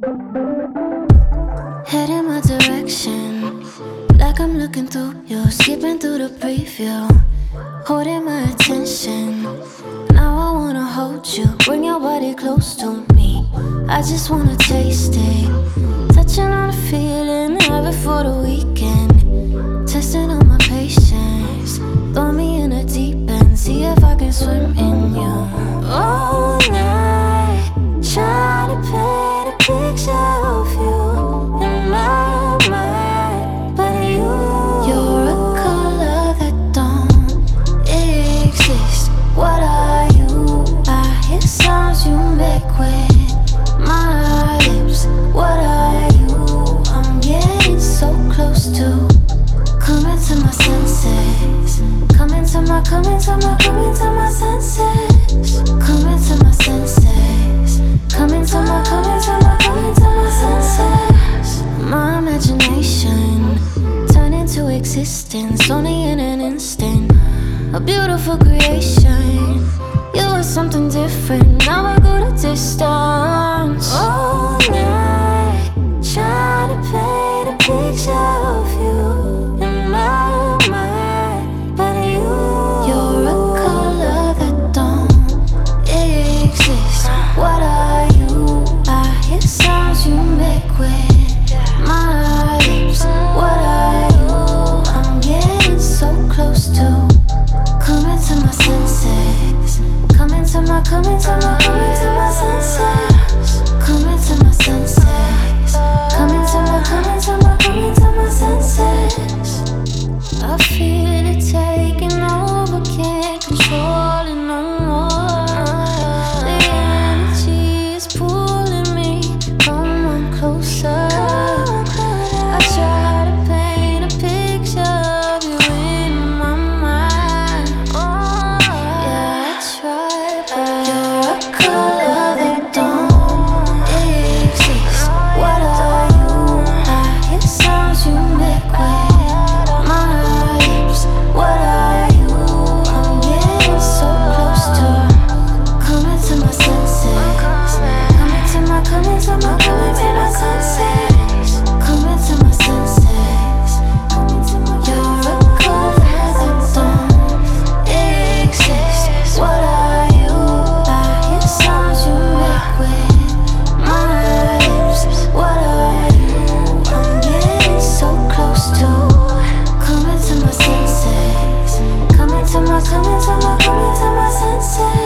Head in my direction, like I'm looking through you, skipping through the preview, holding my attention. Now I wanna hold you, bring your body close to me. I just wanna taste it, touching on a feeling right before the weekend, testing on my patience. Throw me in a deep end, see if I can swim in you. Oh, now. my senses. My senses. My senses. My imagination turned into existence only in an instant. A beautiful creation. to love. Coming to my, coming to my senses